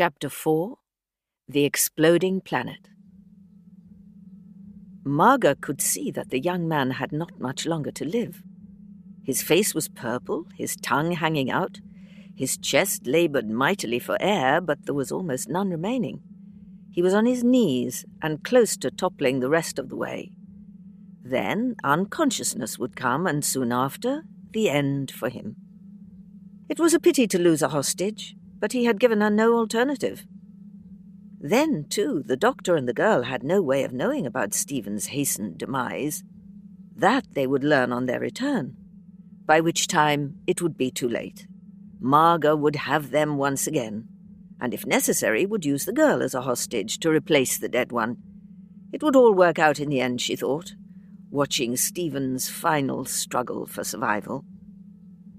Chapter 4 The Exploding Planet. Marga could see that the young man had not much longer to live. His face was purple, his tongue hanging out, his chest labored mightily for air, but there was almost none remaining. He was on his knees and close to toppling the rest of the way. Then unconsciousness would come, and soon after, the end for him. It was a pity to lose a hostage, but he had given her no alternative. Then, too, the doctor and the girl had no way of knowing about Stephen's hastened demise. That they would learn on their return, by which time it would be too late. Marga would have them once again, and if necessary, would use the girl as a hostage to replace the dead one. It would all work out in the end, she thought, watching Stephen's final struggle for survival.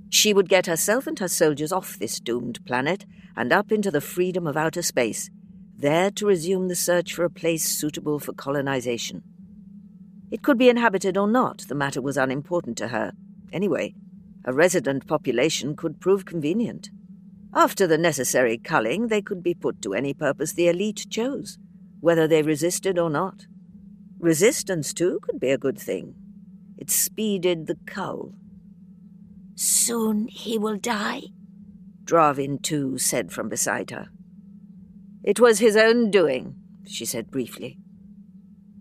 She would get herself and her soldiers off this doomed planet and up into the freedom of outer space, there to resume the search for a place suitable for colonization. It could be inhabited or not, the matter was unimportant to her. Anyway, a resident population could prove convenient. After the necessary culling, they could be put to any purpose the elite chose, whether they resisted or not. Resistance, too, could be a good thing. It speeded the cull. Soon he will die, Drahvin, too, said from beside her. It was his own doing, she said briefly.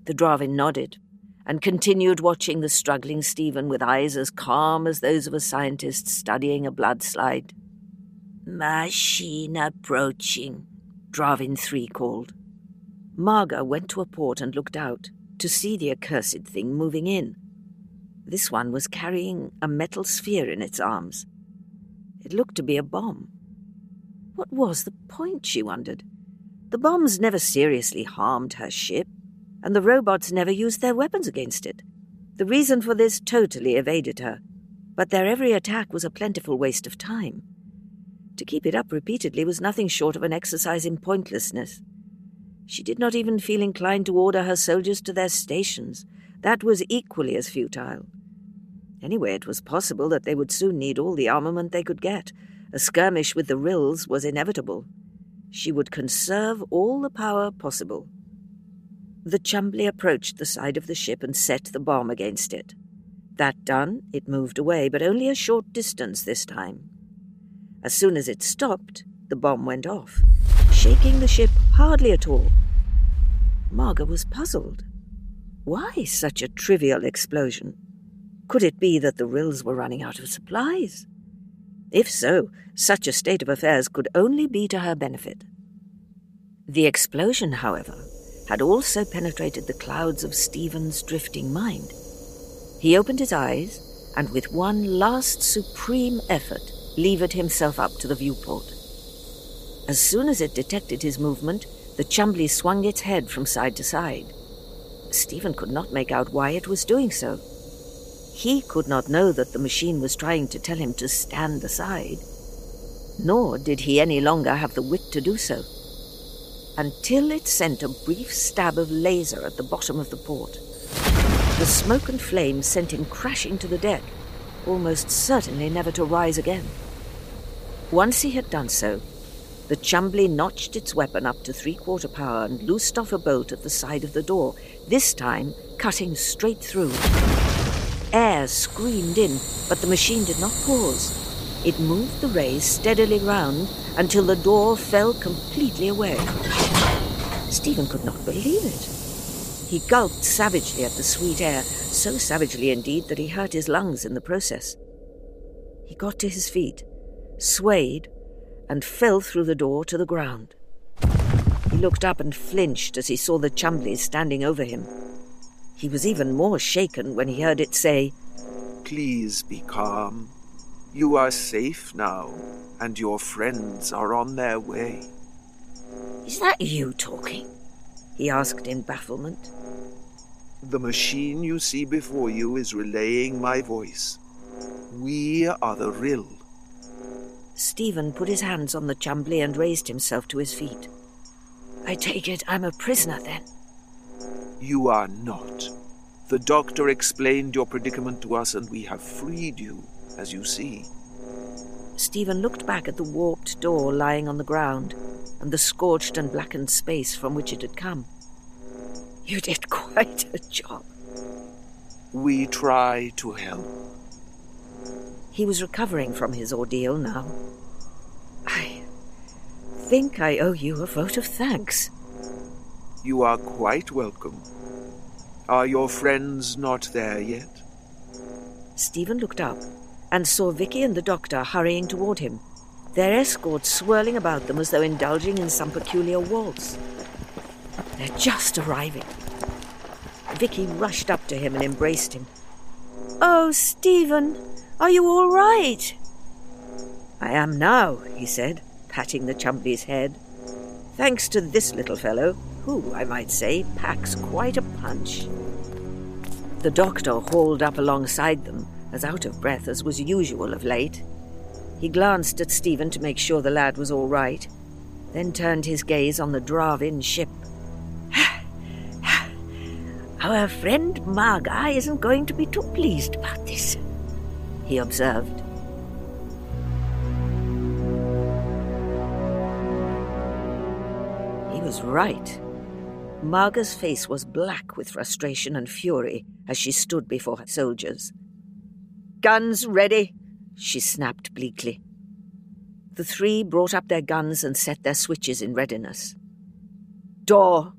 The Drahvin nodded and continued watching the struggling Stephen with eyes as calm as those of a scientist studying a blood slide. Machine approaching, Drahvin 3 called. Marga went to a port and looked out to see the accursed thing moving in. This one was carrying a metal sphere in its arms. It looked to be a bomb. What was the point, she wondered? The bombs never seriously harmed her ship, and the robots never used their weapons against it. The reason for this totally evaded her, but their every attack was a plentiful waste of time. To keep it up repeatedly was nothing short of an exercise in pointlessness. She did not even feel inclined to order her soldiers to their stations. That was equally as futile. Anyway, it was possible that they would soon need all the armament they could get. A skirmish with the Rills was inevitable. She would conserve all the power possible. The Chumbly approached the side of the ship and set the bomb against it. That done, it moved away, but only a short distance this time. As soon as it stopped, the bomb went off shaking the ship hardly at all. Marga was puzzled. Why such a trivial explosion? Could it be that the Rills were running out of supplies? If so, such a state of affairs could only be to her benefit. The explosion, however, had also penetrated the clouds of Stephen's drifting mind. He opened his eyes and, with one last supreme effort, levered himself up to the viewport. As soon as it detected his movement, the Chumbly swung its head from side to side. Stephen could not make out why it was doing so. He could not know that the machine was trying to tell him to stand aside, nor did he any longer have the wit to do so. Until it sent a brief stab of laser at the bottom of the port. The smoke and flame sent him crashing to the deck, almost certainly never to rise again. Once he had done so, the Chumbly notched its weapon up to three quarter power and loosed off a bolt at the side of the door, this time cutting straight through. Air screamed in, but the machine did not pause. It moved the rays steadily round until the door fell completely away. Stephen could not believe it. He gulped savagely at the sweet air, so savagely indeed that he hurt his lungs in the process. He got to his feet, swayed, and fell through the door to the ground. He looked up and flinched as he saw the Chumblies standing over him. He was even more shaken when he heard it say, Please be calm. You are safe now, and your friends are on their way. Is that you talking? he asked in bafflement. The machine you see before you is relaying my voice. We are the Rill. Stephen put his hands on the Chumbly and raised himself to his feet. I take it I'm a prisoner then? You are not. The doctor explained your predicament to us, and we have freed you, as you see. Stephen looked back at the warped door lying on the ground. and the scorched and blackened space from which it had come. You did quite a job. We try to help. He was recovering from his ordeal now. I think I owe you a vote of thanks. You are quite welcome. Are your friends not there yet? Stephen looked up and saw Vicky and the doctor hurrying toward him, their escort swirling about them as though indulging in some peculiar waltz. They're just arriving. Vicky rushed up to him and embraced him. Oh, Stephen, are you all right? I am now, he said, patting the Chumbly's head. Thanks to this little fellow, who, I might say, packs quite a punch. The doctor hauled up alongside them, as out of breath as was usual of late. He glanced at Stephen to make sure the lad was all right, then turned his gaze on the Drahvin ship. Our friend Marga isn't going to be too pleased about this, he observed. He was right. Marga's face was black with frustration and fury as she stood before her soldiers. Guns ready, she snapped bleakly. The three brought up their guns and set their switches in readiness. Door!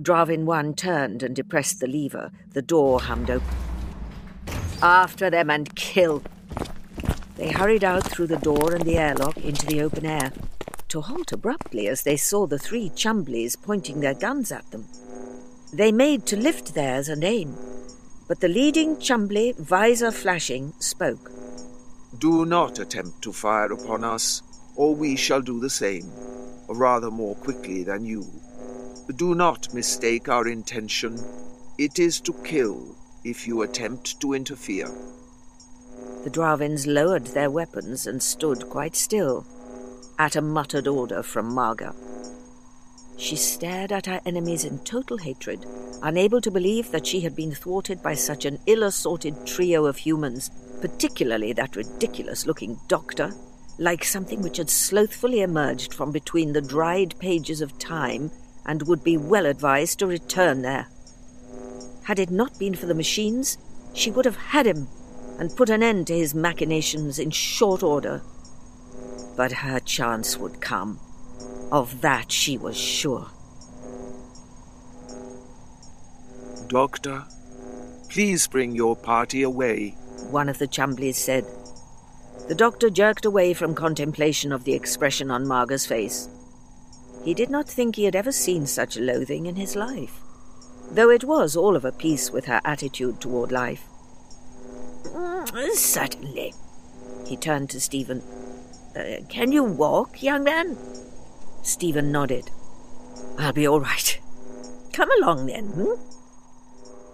Drahvin 1 turned and depressed the lever. The door hummed open. After them and kill! They hurried out through the door and the airlock into the open air to halt abruptly as they saw the three Chumblies pointing their guns at them. They made to lift theirs and aim, but the leading Chumbly, visor flashing, spoke. Do not attempt to fire upon us, or we shall do the same, or rather more quickly than you. Do not mistake our intention. It is to kill if you attempt to interfere. The Drahvins lowered their weapons and stood quite still, at a muttered order from Marga. She stared at her enemies in total hatred, unable to believe that she had been thwarted by such an ill assorted trio of humans, particularly that ridiculous looking doctor, like something which had slothfully emerged from between the dried pages of time and would be well advised to return there. Had it not been for the machines, she would have had him and put an end to his machinations in short order. But her chance would come. Of that she was sure. Doctor, please bring your party away, one of the Chumblies said. The doctor jerked away from contemplation of the expression on Marga's face. He did not think he had ever seen such loathing in his life, though it was all of a piece with her attitude toward life. Mm, certainly. He turned to Stephen. Uh, can you walk, young man? Stephen nodded. I'll be all right. Come along then. Hmm?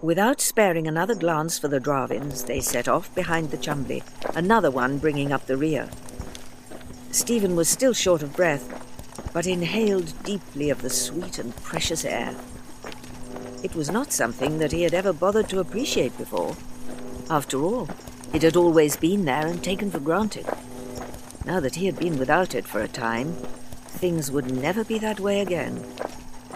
Without sparing another glance for the Drahvins, they set off behind the Chumbly, another one bringing up the rear. Stephen was still short of breath, but inhaled deeply of the sweet and precious air. It was not something that he had ever bothered to appreciate before. After all, it had always been there and taken for granted. Now that he had been without it for a time, things would never be that way again.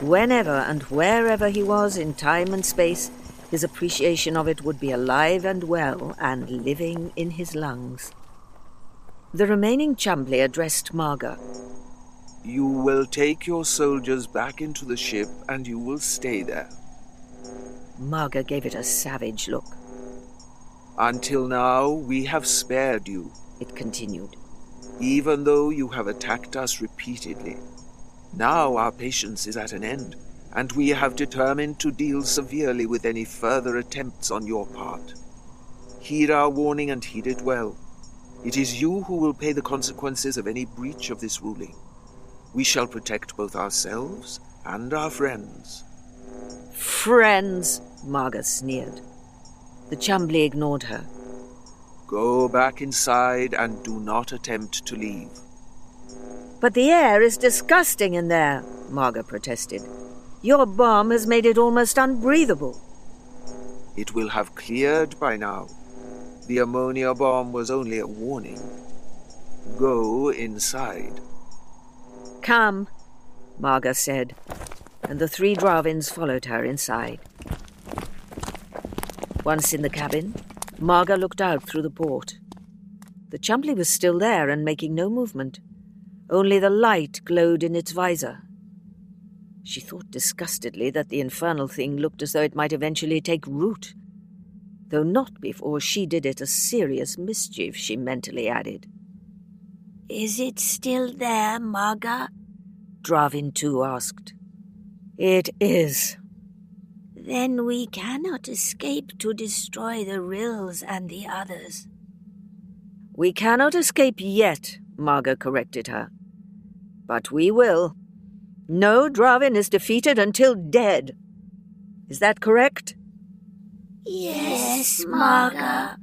Whenever and wherever he was in time and space, his appreciation of it would be alive and well and living in his lungs. The remaining Chumbly addressed Marga. You will take your soldiers back into the ship and you will stay there. Marga gave it a savage look. Until now, we have spared you, it continued even though you have attacked us repeatedly. Now our patience is at an end, and we have determined to deal severely with any further attempts on your part. Heed our warning and heed it well. It is you who will pay the consequences of any breach of this ruling. We shall protect both ourselves and our friends. Friends, Marga sneered. The Chumbly ignored her. Go back inside and do not attempt to leave. But the air is disgusting in there, Marga protested. Your bomb has made it almost unbreathable. It will have cleared by now. The ammonia bomb was only a warning. Go inside. Come, Marga said, and the three Drahvins followed her inside. Once in the cabin, Marga looked out through the port. The Chumbly was still there and making no movement. Only the light glowed in its visor. She thought disgustedly that the infernal thing looked as though it might eventually take root. Though not before she did it a serious mischief, she mentally added. Is it still there, Marga? Drahvin 2 asked. It is. Then we cannot escape to destroy the Rills and the others. We cannot escape yet, Marga corrected her. But we will. No Drahvin is defeated until dead. Is that correct? Yes, Marga,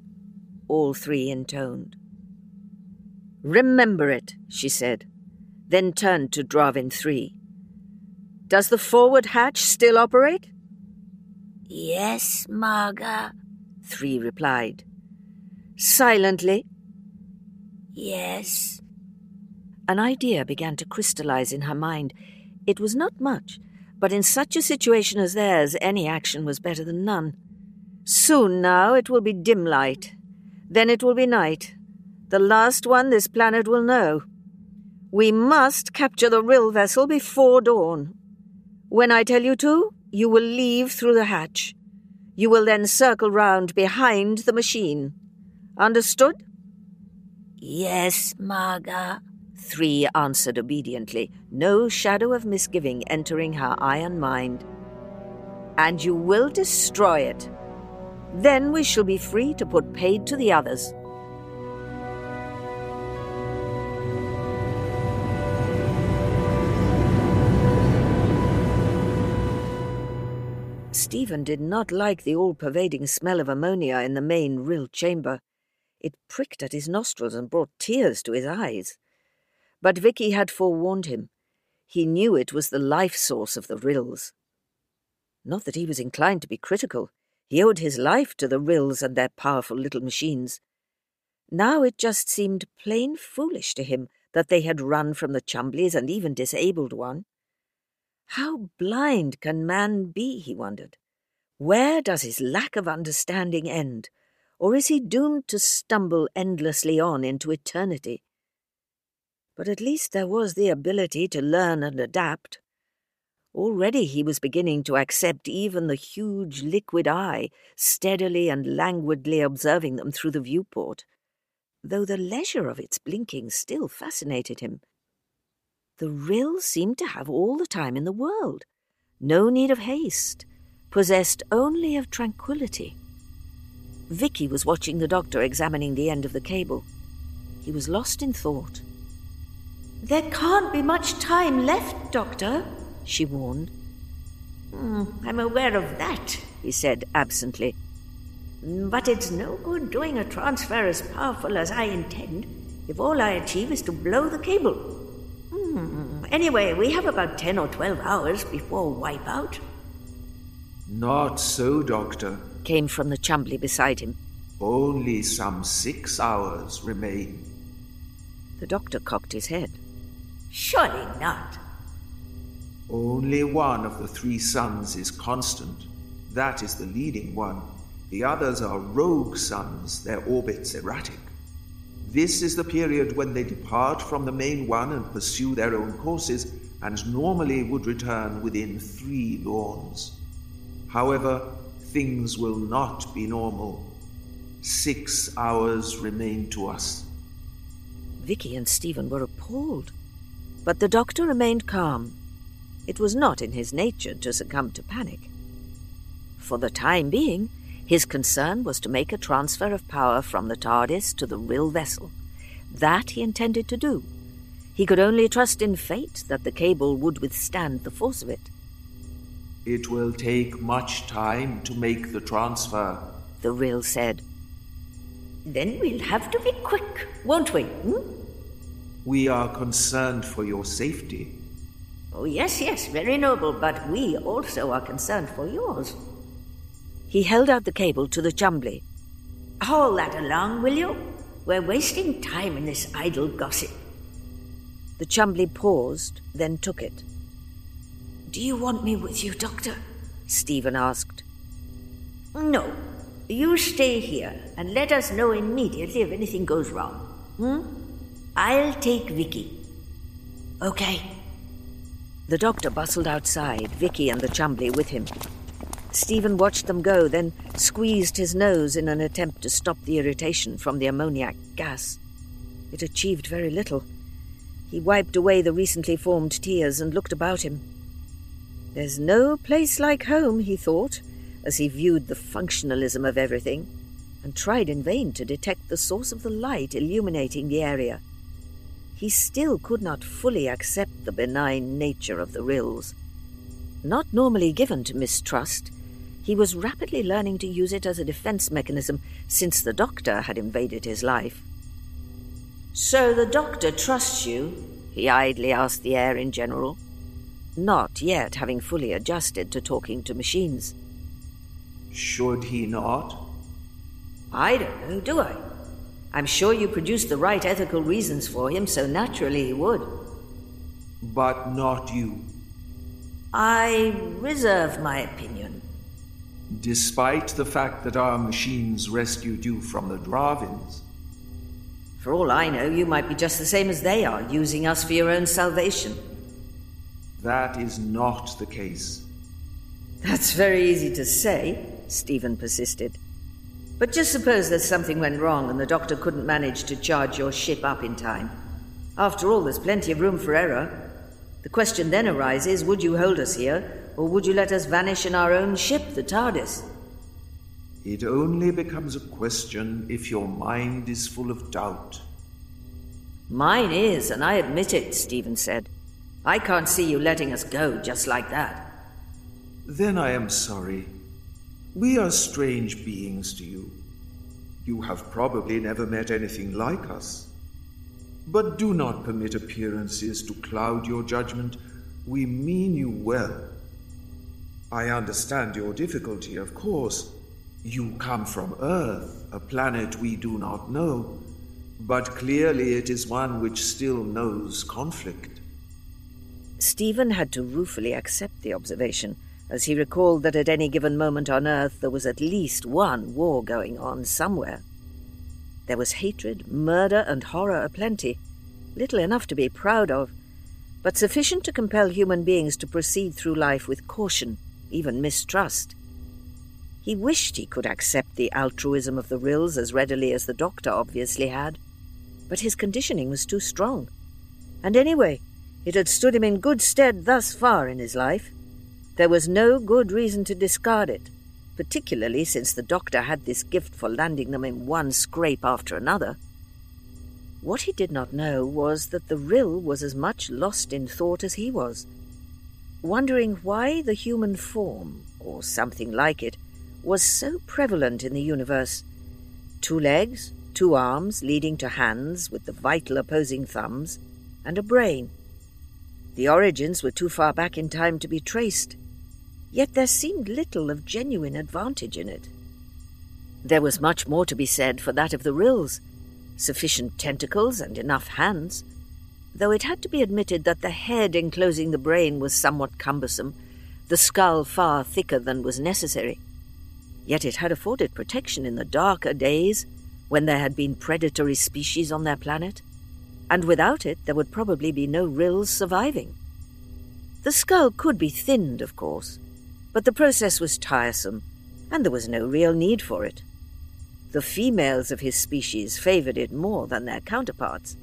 all three intoned. Remember it, she said, then turned to Drahvin 3. Does the forward hatch still operate? Yes, Marga, Three replied. Silently? Yes. An idea began to crystallize in her mind. It was not much, but in such a situation as theirs, any action was better than none. Soon now it will be dim light. Then it will be night. The last one this planet will know. We must capture the Rill vessel before dawn. When I tell you to, you will leave through the hatch. You will then circle round behind the machine. Understood? Yes, Marga. Three answered obediently, no shadow of misgiving entering her iron mind. And you will destroy it. Then we shall be free to put paid to the others. Stephen did not like the all pervading smell of ammonia in the main rill chamber. It pricked at his nostrils and brought tears to his eyes. But Vicky had forewarned him. He knew it was the life source of the rills. Not that he was inclined to be critical. He owed his life to the rills and their powerful little machines. Now it just seemed plain foolish to him that they had run from the Chumblies and even disabled one. How blind can man be, he wondered. Where does his lack of understanding end? Or is he doomed to stumble endlessly on into eternity? But at least there was the ability to learn and adapt. Already he was beginning to accept even the huge liquid eye, steadily and languidly observing them through the viewport, though the leisure of its blinking still fascinated him. The rill seemed to have all the time in the world, no need of haste, possessed only of tranquillity. Vicky was watching the doctor examining the end of the cable. He was lost in thought. There can't be much time left, Doctor, she warned. Mm, I'm aware of that, he said absently. But it's no good doing a transfer as powerful as I intend if all I achieve is to blow the cable. Hmm. Anyway, we have about 10 or 12 hours before wipeout. Not so, Doctor, came from the Chumbly beside him. Only some six hours remain. The doctor cocked his head. Surely not. Only one of the three suns is constant. That is the leading one. The others are rogue suns, their orbits erratic. This is the period when they depart from the main one and pursue their own courses, and normally would return within three lawns. However, things will not be normal. Six hours remain to us. Vicky and Stephen were appalled, but the doctor remained calm. It was not in his nature to succumb to panic. For the time being, his concern was to make a transfer of power from the TARDIS to the Rill vessel. That he intended to do. He could only trust in fate that the cable would withstand the force of it. It will take much time to make the transfer, the Rill said. Then we'll have to be quick, won't we? Hmm? We are concerned for your safety. Oh, yes, yes, very noble, but we also are concerned for yours. He held out the cable to the Chumbly. Haul that along, will you? We're wasting time in this idle gossip. The Chumbly paused, then took it. Do you want me with you, Doctor? Stephen asked. No. You stay here and let us know immediately if anything goes wrong. Hmm? I'll take Vicky. Okay. The doctor bustled outside, Vicky and the Chumbly with him. Stephen watched them go, then squeezed his nose in an attempt to stop the irritation from the ammoniac gas. It achieved very little. He wiped away the recently formed tears and looked about him. There's no place like home, he thought, as he viewed the functionalism of everything, and tried in vain to detect the source of the light illuminating the area. He still could not fully accept the benign nature of the rills. Not normally given to mistrust, he was rapidly learning to use it as a defense mechanism since the doctor had invaded his life. So the doctor trusts you? he idly asked the air in general not yet having fully adjusted to talking to machines. Should he not? I don't know, do I? I'm sure you produced the right ethical reasons for him, so naturally he would. But not you. I reserve my opinion. Despite the fact that our machines rescued you from the Drahvins. For all I know, you might be just the same as they are, using us for your own salvation. That is not the case. That's very easy to say, Stephen persisted. But just suppose there's something went wrong and the doctor couldn't manage to charge your ship up in time. After all, there's plenty of room for error. The question then arises would you hold us here, or would you let us vanish in our own ship, the TARDIS? It only becomes a question if your mind is full of doubt. Mine is, and I admit it, Stephen said. I can't see you letting us go just like that. Then I am sorry. We are strange beings to you. You have probably never met anything like us. But do not permit appearances to cloud your judgment. We mean you well. I understand your difficulty, of course. You come from Earth, a planet we do not know, but clearly it is one which still knows conflict. Stephen had to ruefully accept the observation, as he recalled that at any given moment on Earth there was at least one war going on somewhere. There was hatred, murder, and horror aplenty, little enough to be proud of, but sufficient to compel human beings to proceed through life with caution, even mistrust. He wished he could accept the altruism of the Rills as readily as the doctor obviously had, but his conditioning was too strong. And anyway, it had stood him in good stead thus far in his life. There was no good reason to discard it, particularly since the doctor had this gift for landing them in one scrape after another. What he did not know was that the rill was as much lost in thought as he was, wondering why the human form, or something like it, was so prevalent in the universe. Two legs, two arms leading to hands with the vital opposing thumbs, and a brain. The origins were too far back in time to be traced, yet there seemed little of genuine advantage in it. There was much more to be said for that of the rills, sufficient tentacles and enough hands, though it had to be admitted that the head enclosing the brain was somewhat cumbersome, the skull far thicker than was necessary. Yet it had afforded protection in the darker days when there had been predatory species on their planet and without it there would probably be no rills surviving. The skull could be thinned, of course, but the process was tiresome, and there was no real need for it. The females of his species favored it more than their counterparts,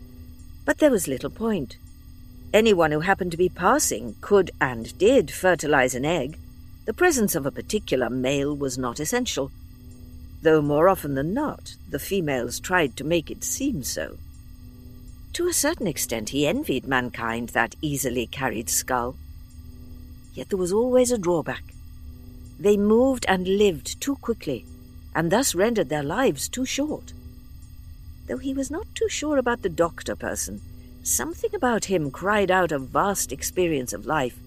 but there was little point. Anyone who happened to be passing could and did fertilize an egg. The presence of a particular male was not essential, though more often than not the females tried to make it seem so. To a certain extent, he envied mankind that easily carried skull. Yet there was always a drawback. They moved and lived too quickly, and thus rendered their lives too short. Though he was not too sure about the doctor person, something about him cried out a vast experience of life,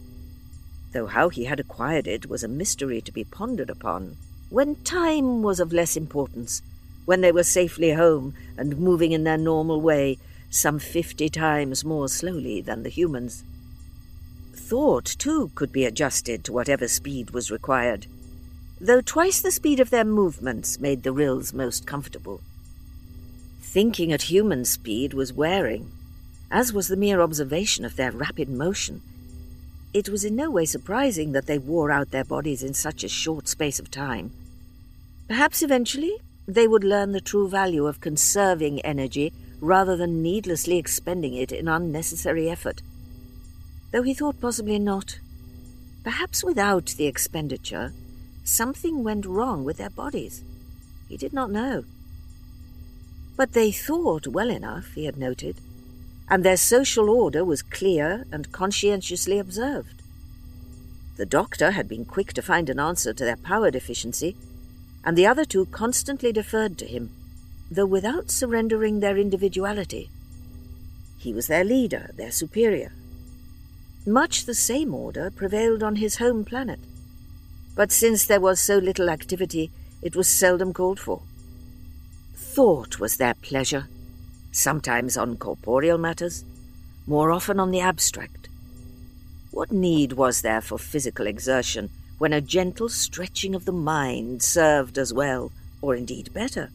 though how he had acquired it was a mystery to be pondered upon. When time was of less importance, when they were safely home and moving in their normal way, some fifty times more slowly than the humans. Thought, too, could be adjusted to whatever speed was required, though twice the speed of their movements made the rills most comfortable. Thinking at human speed was wearing, as was the mere observation of their rapid motion. It was in no way surprising that they wore out their bodies in such a short space of time. Perhaps eventually they would learn the true value of conserving energy rather than needlessly expending it in unnecessary effort. Though he thought possibly not. Perhaps without the expenditure, something went wrong with their bodies. He did not know. But they thought well enough, he had noted, and their social order was clear and conscientiously observed. The doctor had been quick to find an answer to their power deficiency, and the other two constantly deferred to him, though without surrendering their individuality. He was their leader, their superior. Much the same order prevailed on his home planet, but since there was so little activity, it was seldom called for. Thought was their pleasure, sometimes on corporeal matters, more often on the abstract. What need was there for physical exertion when a gentle stretching of the mind served as well, or indeed better?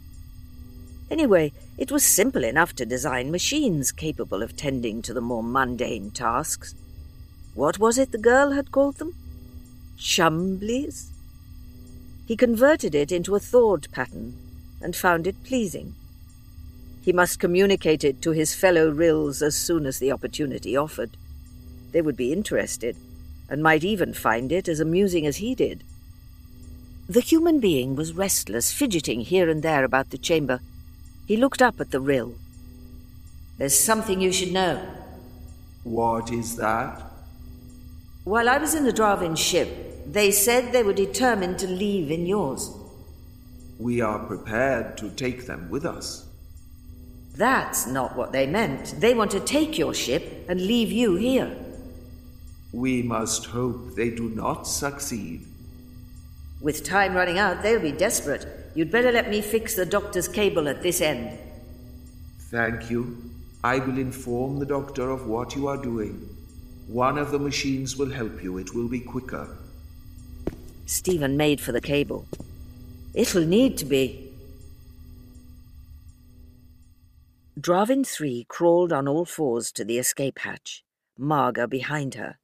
Anyway, it was simple enough to design machines capable of tending to the more mundane tasks. What was it the girl had called them? Chumblies? He converted it into a thought pattern and found it pleasing. He must communicate it to his fellow Rills as soon as the opportunity offered. They would be interested, and might even find it as amusing as he did. The human being was restless, fidgeting here and there about the chamber. He looked up at the Rill. There's something you should know. What is that? While I was in the Drahvin ship, they said they were determined to leave in yours. We are prepared to take them with us. That's not what they meant. They want to take your ship and leave you here. We must hope they do not succeed. With time running out, they'll be desperate. You'd better let me fix the doctor's cable at this end. Thank you. I will inform the doctor of what you are doing. One of the machines will help you. It will be quicker. Stephen made for the cable. It'll need to be. Drahvin 3 crawled on all fours to the escape hatch, Marga behind her.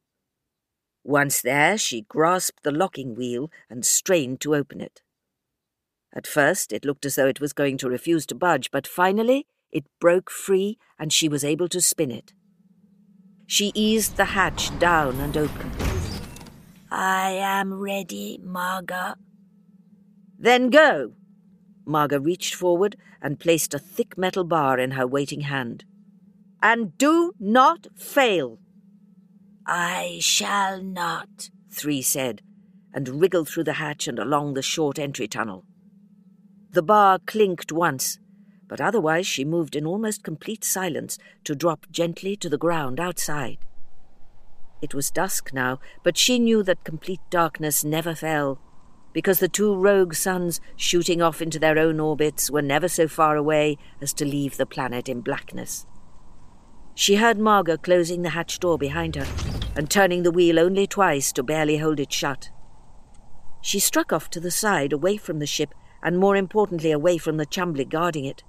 Once there, she grasped the locking wheel and strained to open it. At first, it looked as though it was going to refuse to budge, but finally, it broke free and she was able to spin it. She eased the hatch down and opened. I am ready, Marga. Then go! Marga reached forward and placed a thick metal bar in her waiting hand. And do not fail! I shall not, Three said, and wriggled through the hatch and along the short entry tunnel. The bar clinked once, but otherwise she moved in almost complete silence to drop gently to the ground outside. It was dusk now, but she knew that complete darkness never fell, because the two rogue suns shooting off into their own orbits were never so far away as to leave the planet in blackness. She heard Margot closing the hatch door behind her and turning the wheel only twice to barely hold it shut. She struck off to the side, away from the ship, and more importantly, away from the Chumbly guarding it.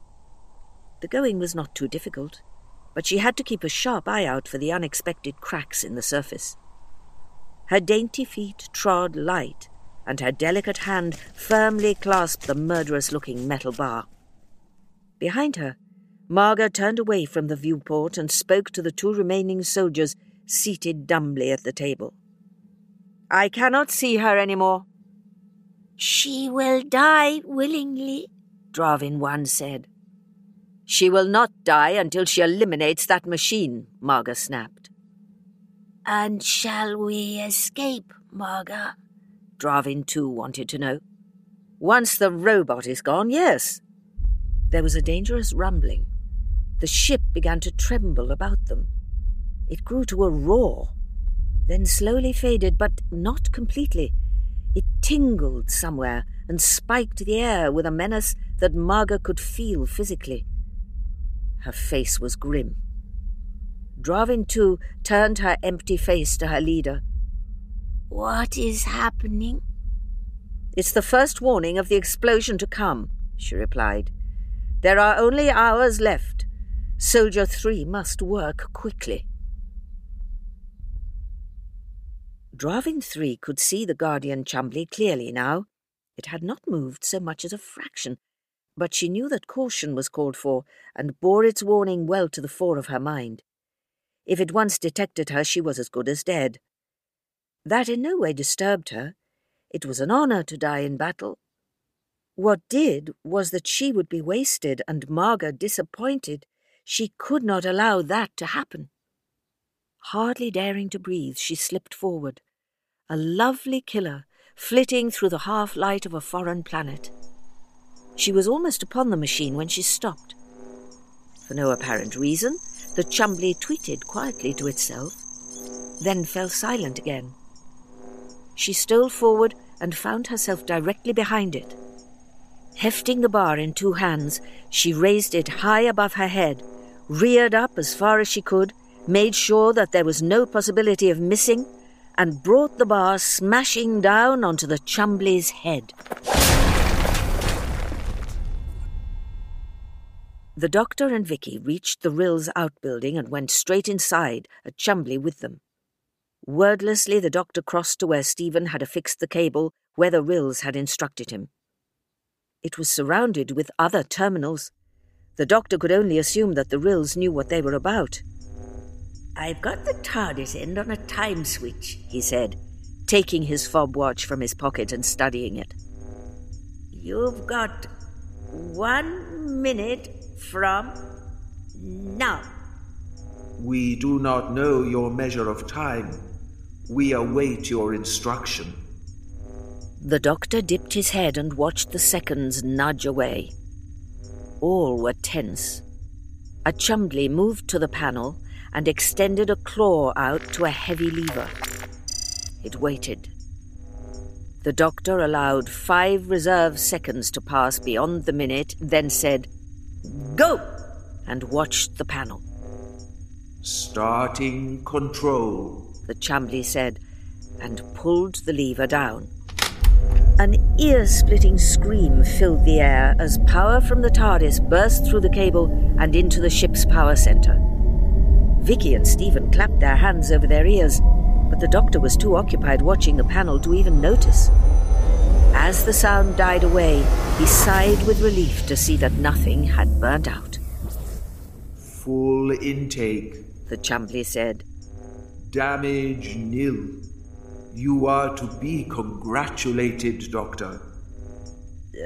The going was not too difficult, but she had to keep a sharp eye out for the unexpected cracks in the surface. Her dainty feet trod light, and her delicate hand firmly clasped the murderous looking metal bar. Behind her, Marga turned away from the viewport and spoke to the two remaining soldiers seated dumbly at the table. I cannot see her any more. She will die willingly, Drahvin 1 said. She will not die until she eliminates that machine, Marga snapped. And shall we escape, Marga? Drahvin too wanted to know. Once the robot is gone, yes. There was a dangerous rumbling. The ship began to tremble about them. It grew to a roar, then slowly faded, but not completely. It tingled somewhere and spiked the air with a menace that Marga could feel physically. Her face was grim. Drahvin, too turned her empty face to her leader. What is happening? It's the first warning of the explosion to come, she replied. There are only hours left. Soldier 3 must work quickly. Drahvin 3 could see the Guardian Chumbly clearly now. It had not moved so much as a fraction, but she knew that caution was called for and bore its warning well to the fore of her mind. If it once detected her, she was as good as dead. That in no way disturbed her. It was an honour to die in battle. What did was that she would be wasted and Marga disappointed. She could not allow that to happen. Hardly daring to breathe, she slipped forward. A lovely killer, flitting through the half light of a foreign planet. She was almost upon the machine when she stopped. For no apparent reason, the Chumbly tweeted quietly to itself, then fell silent again. She stole forward and found herself directly behind it. Hefting the bar in two hands, she raised it high above her head, reared up as far as she could, made sure that there was no possibility of missing, and brought the bar smashing down onto the Chumbly's head. The doctor and Vicky reached the Rills outbuilding and went straight inside, a Chumbly with them. Wordlessly, the doctor crossed to where Stephen had affixed the cable where the Rills had instructed him. It was surrounded with other terminals. The doctor could only assume that the Rills knew what they were about. I've got the TARDIS end on a time switch, he said, taking his fob watch from his pocket and studying it. You've got one minute from now. We do not know your measure of time, we await your instruction. The doctor dipped his head and watched the seconds nudge away. All were tense. A Chumbly moved to the panel and extended a claw out to a heavy lever. It waited. The doctor allowed five reserve seconds to pass beyond the minute, then said, Go! and watched the panel. Starting control the Chumbly said, and pulled the lever down. An ear splitting scream filled the air as power from the TARDIS burst through the cable and into the ship's power center. Vicky and Stephen clapped their hands over their ears, but the doctor was too occupied watching the panel to even notice. As the sound died away, he sighed with relief to see that nothing had burnt out. Full intake, the Chumbly said, Damage nil. You are to be congratulated, Doctor.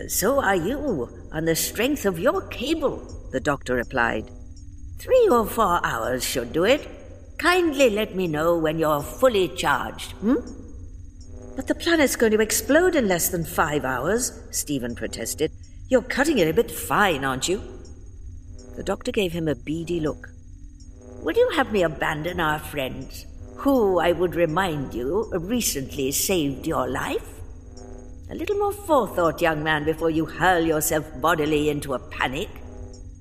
So are you, on the strength of your cable, the doctor replied. Three or four hours should do it. Kindly let me know when you're fully charged, hmm? But the planet's going to explode in less than five hours, Stephen protested. You're cutting it a bit fine, aren't you? The doctor gave him a beady look. Would you have me abandon our friends? Who, I would remind you, recently saved your life. A little more forethought, young man, before you hurl yourself bodily into a panic.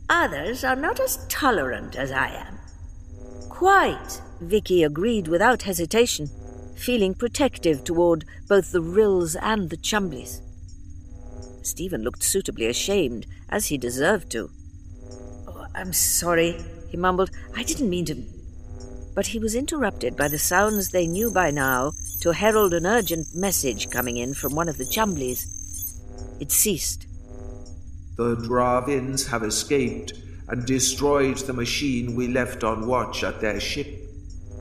Others are not as tolerant as I am. Quite, Vicky agreed without hesitation, feeling protective toward both the Rills and the Chumblies. Stephen looked suitably ashamed, as he deserved to. Oh, I'm sorry, he mumbled. I didn't mean to but he was interrupted by the sounds they knew by now to herald an urgent message coming in from one of the Chumblies. It ceased. The Drahvins have escaped and destroyed the machine we left on watch at their ship,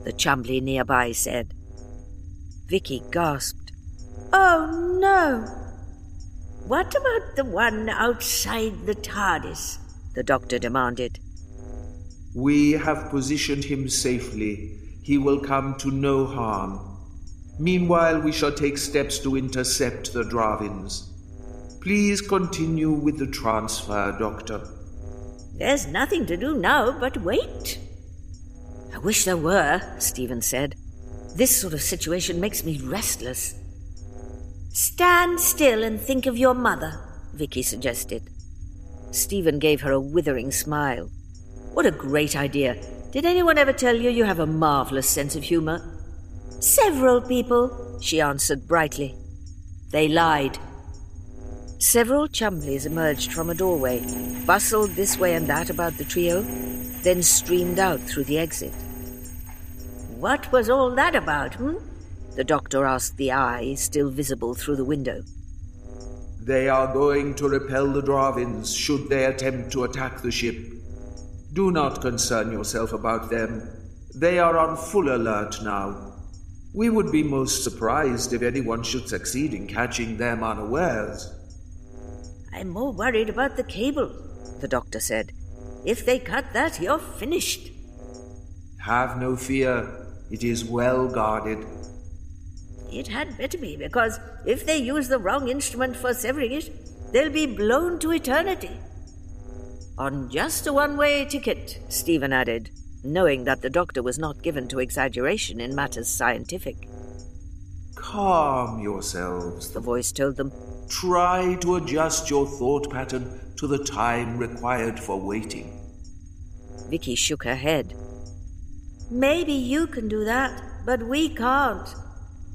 the Chumbly nearby said. Vicky gasped. Oh no! What about the one outside the TARDIS? the doctor demanded. We have positioned him safely. He will come to no harm. Meanwhile, we shall take steps to intercept the Drahvins. Please continue with the transfer, Doctor. There's nothing to do now but wait. I wish there were, Stephen said. This sort of situation makes me restless. Stand still and think of your mother, Vicky suggested. Stephen gave her a withering smile. What a great idea. Did anyone ever tell you you have a marvelous sense of humor? Several people, she answered brightly. They lied. Several Chumblies emerged from a doorway, bustled this way and that about the trio, then streamed out through the exit. What was all that about, hmm? The doctor asked the eye, still visible through the window. They are going to repel the Drahvins should they attempt to attack the ship. Do not concern yourself about them. They are on full alert now. We would be most surprised if anyone should succeed in catching them unawares. I'm more worried about the cable, the doctor said. If they cut that, you're finished. Have no fear. It is well guarded. It had better be, because if they use the wrong instrument for severing it, they'll be blown to eternity. On just a one way ticket, Stephen added, knowing that the doctor was not given to exaggeration in matters scientific. Calm yourselves, the voice told them. Try to adjust your thought pattern to the time required for waiting. Vicky shook her head. Maybe you can do that, but we can't.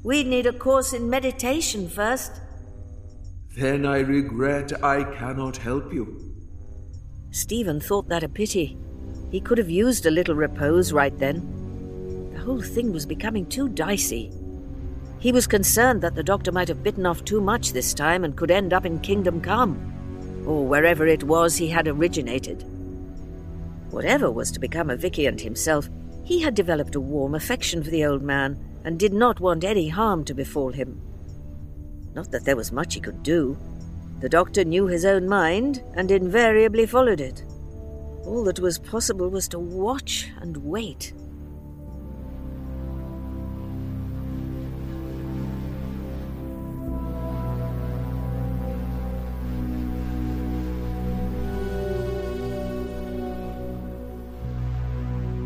We'd need a course in meditation first. Then I regret I cannot help you. Stephen thought that a pity. He could have used a little repose right then. The whole thing was becoming too dicey. He was concerned that the doctor might have bitten off too much this time and could end up in Kingdom Come, or wherever it was he had originated. Whatever was to become of Vicky and himself, he had developed a warm affection for the old man and did not want any harm to befall him. Not that there was much he could do. The doctor knew his own mind and invariably followed it. All that was possible was to watch and wait.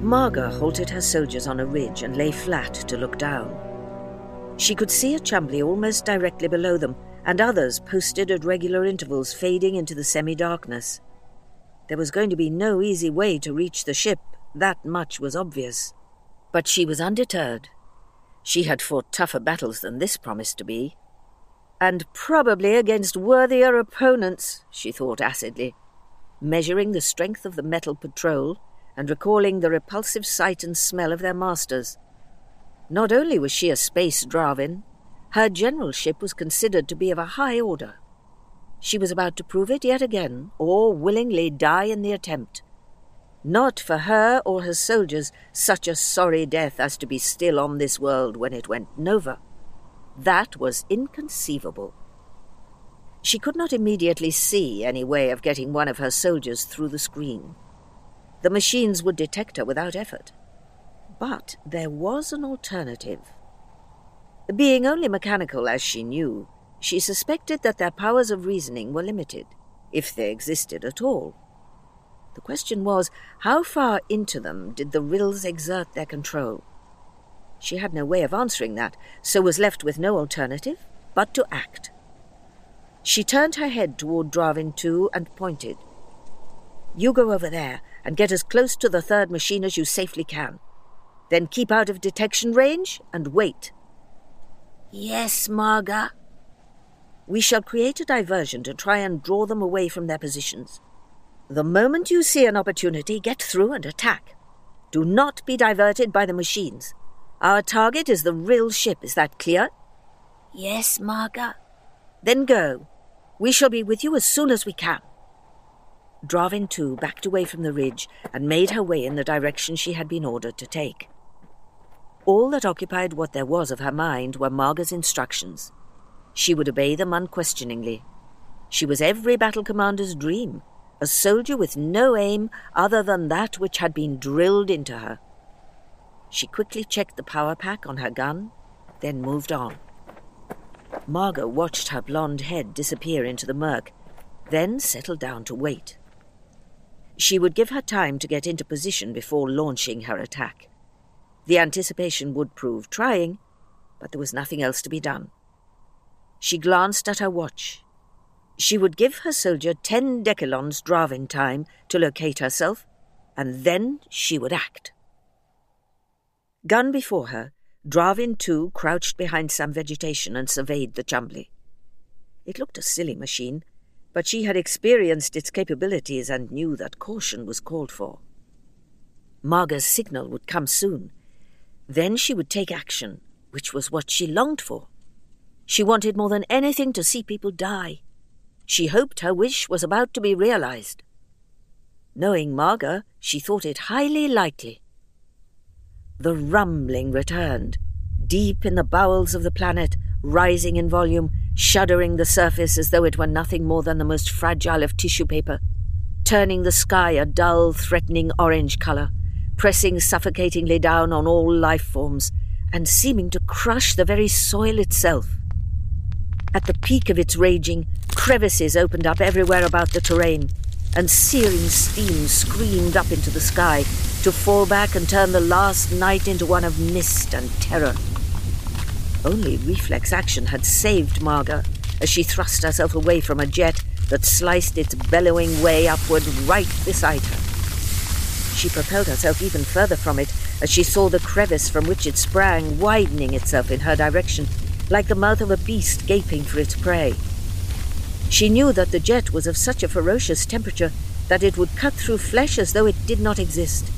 Marga halted her soldiers on a ridge and lay flat to look down. She could see a Chumbly almost directly below them, and others posted at regular intervals fading into the semi darkness. There was going to be no easy way to reach the ship, that much was obvious. But she was undeterred. She had fought tougher battles than this promised to be. And probably against worthier opponents, she thought acidly, measuring the strength of the metal patrol and recalling the repulsive sight and smell of their masters. Not only was she a space Drahvin, her generalship was considered to be of a high order. She was about to prove it yet again, or willingly die in the attempt. Not for her or her soldiers such a sorry death as to be still on this world when it went nova. That was inconceivable. She could not immediately see any way of getting one of her soldiers through the screen. The machines would detect her without effort. But there was an alternative. Being only mechanical as she knew, she suspected that their powers of reasoning were limited, if they existed at all. The question was, how far into them did the rills exert their control? She had no way of answering that, so was left with no alternative but to act. She turned her head toward Drahvin 2 and pointed. You go over there and get as close to the third machine as you safely can. Then keep out of detection range and wait. Yes, Marga. We shall create a diversion to try and draw them away from their positions. The moment you see an opportunity, get through and attack. Do not be diverted by the machines. Our target is the rill ship, is that clear? Yes, Marga. Then go. We shall be with you as soon as we can. Drahvin too backed away from the ridge and made her way in the direction she had been ordered to take. All that occupied what there was of her mind were Marga's instructions. She would obey them unquestioningly. She was every battle commander's dream, a soldier with no aim other than that which had been drilled into her. She quickly checked the power pack on her gun, then moved on. Marga watched her blonde head disappear into the murk, then settled down to wait. She would give her time to get into position before launching her attack. The anticipation would prove trying, but there was nothing else to be done. She glanced at her watch. She would give her soldier ten decalons Drahvin time to locate herself and then she would act. Gun before her, Drahvin too crouched behind some vegetation and surveyed the Chumbly. It looked a silly machine, but she had experienced its capabilities and knew that caution was called for. Marga's signal would come soon. Then she would take action, which was what she longed for. She wanted more than anything to see people die. She hoped her wish was about to be realized. Knowing Marga, she thought it highly likely. The rumbling returned, deep in the bowels of the planet, rising in volume, shuddering the surface as though it were nothing more than the most fragile of tissue paper, turning the sky a dull, threatening orange colour, pressing suffocatingly down on all life forms, and seeming to crush the very soil itself. At the peak of its raging, crevices opened up everywhere about the terrain, and searing steam screamed up into the sky to fall back and turn the last night into one of mist and terror. Only reflex action had saved Marga as she thrust herself away from a jet that sliced its bellowing way upward right beside her. She propelled herself even further from it as she saw the crevice from which it sprang widening itself in her direction, like the mouth of a beast gaping for its prey. She knew that the jet was of such a ferocious temperature that it would cut through flesh as though it did not exist,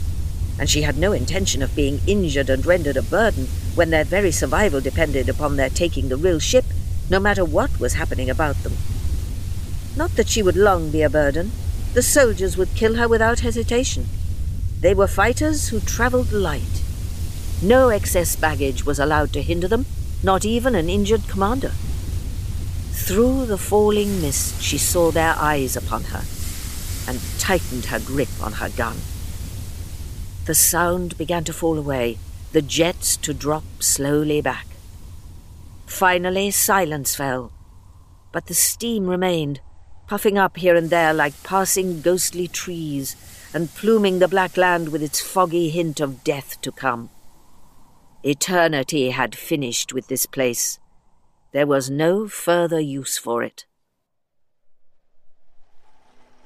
and she had no intention of being injured and rendered a burden when their very survival depended upon their taking the Rill ship, no matter what was happening about them. Not that she would long be a burden. The soldiers would kill her without hesitation. They were fighters who travelled light. No excess baggage was allowed to hinder them, not even an injured commander. Through the falling mist, she saw their eyes upon her and tightened her grip on her gun. The sound began to fall away, the jets to drop slowly back. Finally, silence fell, but the steam remained, puffing up here and there like passing ghostly trees and pluming the black land with its foggy hint of death to come. Eternity had finished with this place. There was no further use for it.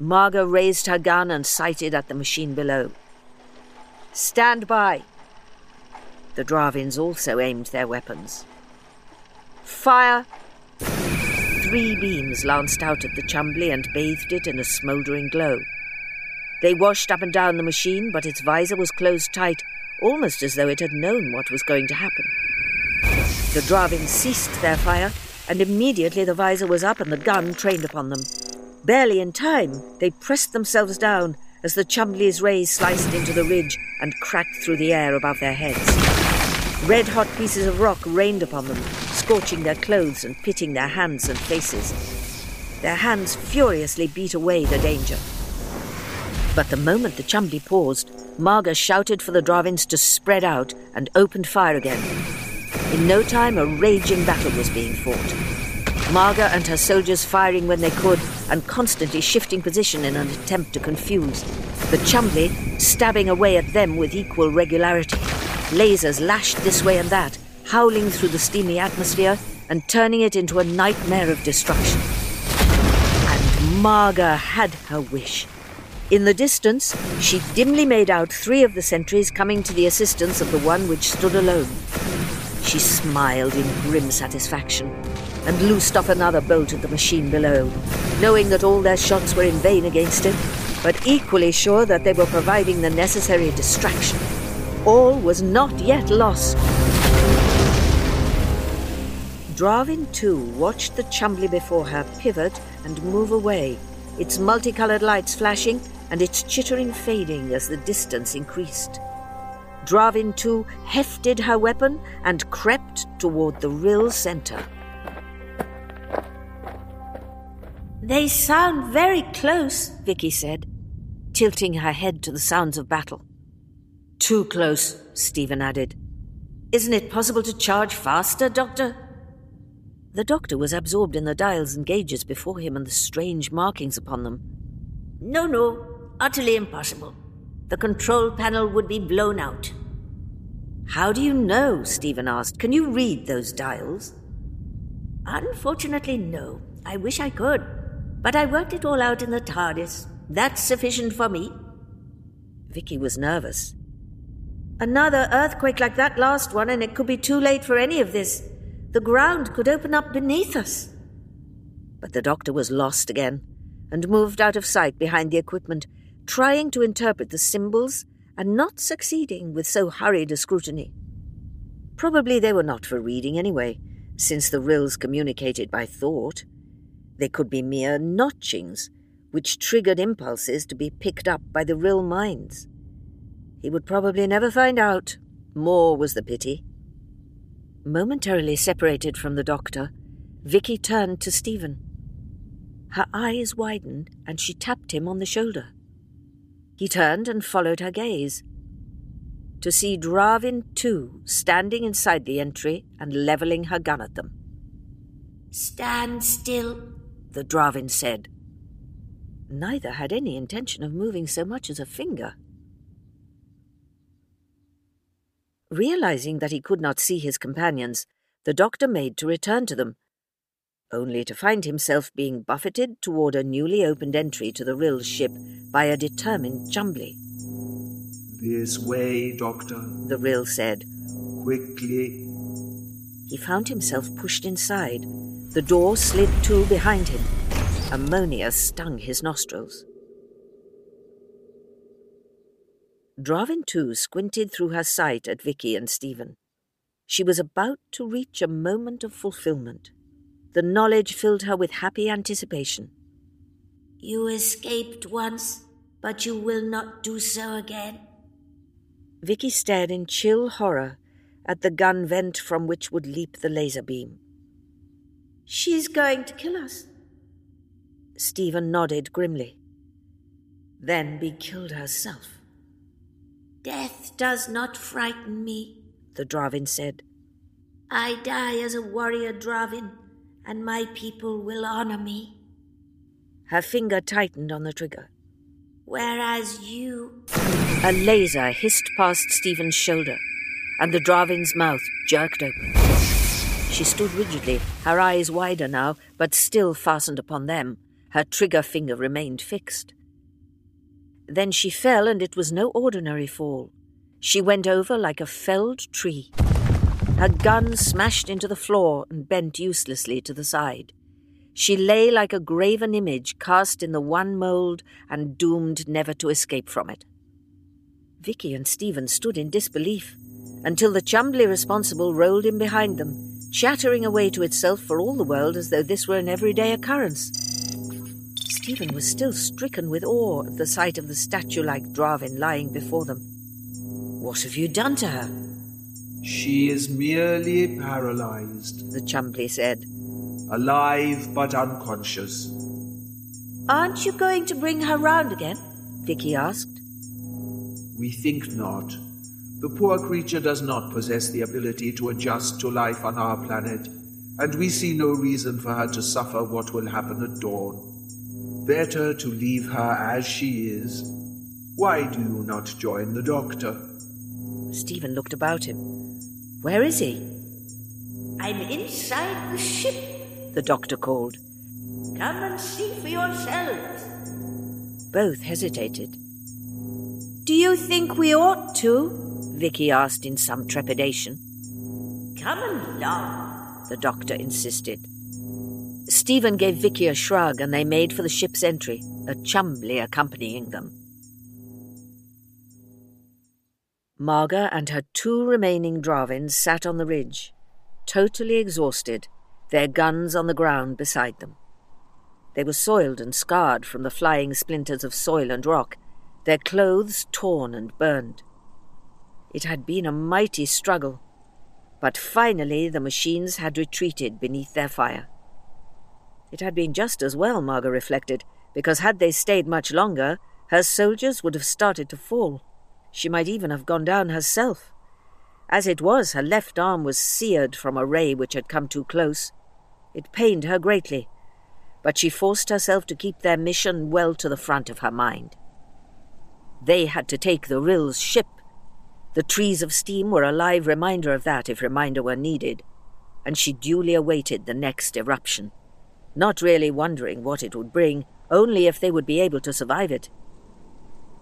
Marga raised her gun and sighted at the machine below. Stand by! The Drahvins also aimed their weapons. Fire! Three beams lanced out at the Chumbly and bathed it in a smouldering glow. They washed up and down the machine, but its visor was closed tight, almost as though it had known what was going to happen. The Drahvins ceased their fire, and immediately the visor was up and the gun trained upon them. Barely in time, they pressed themselves down as the Chumbly's rays sliced into the ridge and cracked through the air above their heads. Red hot pieces of rock rained upon them, scorching their clothes and pitting their hands and faces. Their hands furiously beat away the danger. But the moment the Chumbly paused, Marga shouted for the Drahvins to spread out and opened fire again. In no time, a raging battle was being fought. Marga and her soldiers firing when they could and constantly shifting position in an attempt to confuse. The Chumbly stabbing away at them with equal regularity. Lasers lashed this way and that, howling through the steamy atmosphere and turning it into a nightmare of destruction. And Marga had her wish. In the distance, she dimly made out three of the sentries coming to the assistance of the one which stood alone. She smiled in grim satisfaction and loosed off another bolt at the machine below, knowing that all their shots were in vain against it, but equally sure that they were providing the necessary distraction. All was not yet lost. Drahvin, too, watched the Chumbly before her pivot and move away, its multicolored lights flashing and its chittering fading as the distance increased. Drahvin too hefted her weapon and crept toward the rill center. They sound very close, Vicky said, tilting her head to the sounds of battle. Too close, Stephen added. Isn't it possible to charge faster, Doctor? The doctor was absorbed in the dials and gauges before him and the strange markings upon them. No, no, utterly impossible. The control panel would be blown out. How do you know? Stephen asked. Can you read those dials? Unfortunately, no. I wish I could. But I worked it all out in the TARDIS. That's sufficient for me. Vicky was nervous. Another earthquake like that last one, and it could be too late for any of this. The ground could open up beneath us. But the doctor was lost again and moved out of sight behind the equipment, trying to interpret the symbols and not succeeding with so hurried a scrutiny. Probably they were not for reading anyway, since the rills communicated by thought. They could be mere notchings, which triggered impulses to be picked up by the rill minds. He would probably never find out. More was the pity. Momentarily separated from the doctor, Vicky turned to Stephen. Her eyes widened and she tapped him on the shoulder. He turned and followed her gaze. To see Drahvin, too, standing inside the entry and levelling her gun at them. Stand still, the Drahvin said. Neither had any intention of moving so much as a finger. Realizing that he could not see his companions, the doctor made to return to them, only to find himself being buffeted toward a newly opened entry to the Rill ship by a determined Chumbly. This way, Doctor, the Rill said. Quickly. He found himself pushed inside. The door slid to behind him. Ammonia stung his nostrils. Drahvin, too, squinted through her sight at Vicky and Stephen. She was about to reach a moment of fulfillment. The knowledge filled her with happy anticipation. You escaped once, but you will not do so again. Vicky stared in chill horror at the gun vent from which would leap the laser beam. She's going to kill us. Stephen nodded grimly. Then be killed herself. Death does not frighten me, the Drahvin said. I die as a warrior Drahvin, and my people will honor me. Her finger tightened on the trigger. Whereas you. A laser hissed past Stephen's shoulder, and the Drahvin's mouth jerked open. She stood rigidly, her eyes wider now, but still fastened upon them. Her trigger finger remained fixed. Then she fell, and it was no ordinary fall. She went over like a felled tree. Her gun smashed into the floor and bent uselessly to the side. She lay like a graven image cast in the one mould and doomed never to escape from it. Vicky and Stephen stood in disbelief until the Chumbly responsible rolled in behind them, chattering away to itself for all the world as though this were an everyday occurrence. Stephen was still stricken with awe at the sight of the statue like Drahvin lying before them. What have you done to her? She is merely paralyzed, the Chumbly said. Alive but unconscious. Aren't you going to bring her round again? Vicky asked. We think not. The poor creature does not possess the ability to adjust to life on our planet, and we see no reason for her to suffer what will happen at dawn. Better to leave her as she is. Why do you not join the doctor? Stephen looked about him. Where is he? I'm inside the ship, the doctor called. Come and see for yourselves. Both hesitated. Do you think we ought to? Vicky asked in some trepidation. Come along, the doctor insisted. Stephen gave Vicky a shrug and they made for the ship's entry, a Chumbly accompanying them. Marga and her two remaining Drahvins sat on the ridge, totally exhausted, their guns on the ground beside them. They were soiled and scarred from the flying splinters of soil and rock, their clothes torn and burned. It had been a mighty struggle, but finally the machines had retreated beneath their fire. It had been just as well, Marga reflected, because had they stayed much longer, her soldiers would have started to fall. She might even have gone down herself. As it was, her left arm was seared from a ray which had come too close. It pained her greatly, but she forced herself to keep their mission well to the front of her mind. They had to take the Rill's ship. The trees of steam were a live reminder of that if reminder were needed, and she duly awaited the next eruption not really wondering what it would bring, only if they would be able to survive it.